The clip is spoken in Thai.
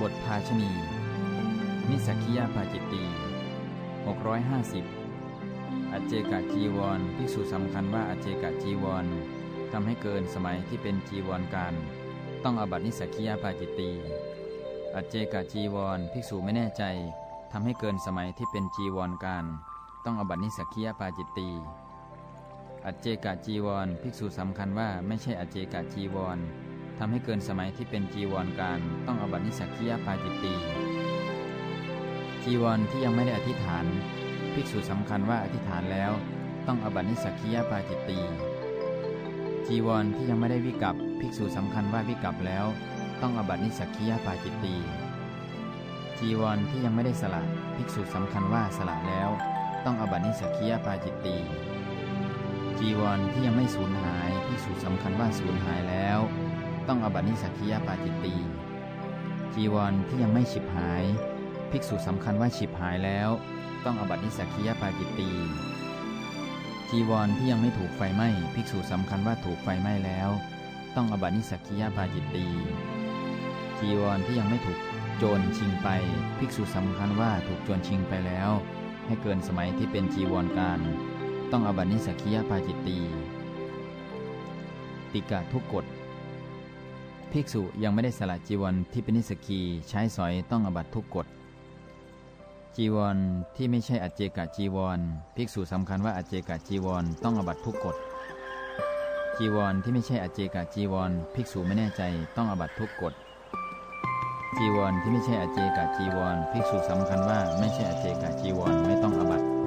บทภาชณี นิสักคียาปาจิตตี650 อเจกะจีวรภิกษุสำคัญว่าอเจกะจีวรทำให้เกินสมัยที่เป็นจีวรการ ต้องอบัตินิสักคียาปาจิตตีอเจกะจีวรภิกษุไม่แน่ใจทำให้เกินสมัยที่เป็นจีวรการ ต้องอบัตินิสักคียาปาจิตตีอเจกะจีวรภิกษุสำคัญว่าไม่ใช่อเจกะจีวร ทำให้เกินสมัยที่เป็นจีวรการต้องอบัตินิสักคียาปาจิตตีจีวรที่ยังไม่ได้อธิษฐาน ภิกษุสำคัญว่าอธิษฐานแล้วต้องอบัตินิสักคียาปาจิตตีจีวรที่ยังไม่ได้วิกับภิกษุสำคัญว่าวิกับแล้ว ต้องอบัตินิสักคียาปาจิตตีจีวรที่ยังไม่ได้สละภิกษุสำคัญว่าสละแล้ว ต้องอบัตินิสักคียาปาจิตตีจีวรที่ยังไม่สูญหายภิกษุสำคัญว่าสูญหายแล้ว ต้องอบัตินิสักคียปาจิตตีจีวรที่ยังไม่ฉิบหาย ภิกษุสำคัญว่าฉิบหายแล้ว ต้องอบัตินิสักคียปาจิตตีจีวรที่ยังไม่ถูกไฟไหม้ภิกษุสำคัญว่าถูกไฟไหม้แล้ว ต้องอบัตินิสักคียปาจิตตีจีวรที่ยังไม่ถูกโจรชิงไป ภิกษุสำคัญว่าถูกโจรชิงไปแล้ว ให้เกินสมัยที่เป็นจีวรการ ต้องอบัตินิสักคียปาจิตตีติกะทุกกฎ ภิกษุยังไม่ได้สละจีวรที่เป็นนิสกีใช้สอยต้องอบัตทุกกฎ จีวรที่ไม่ใช่อเจกะจีวร ภิกษุสำคัญว่าอเจกะจีวรต้องอบัตทุกกฎ จีวรที่ไม่ใช่อเจกะจีวร ภิกษุไม่แน่ใจต้องอบัตทุกกฎ จีวรที่ไม่ใช่อเจกะจีวร ภิกษุสำคัญว่าไม่ใช่อเจกะจีวรไม่ต้องอบัต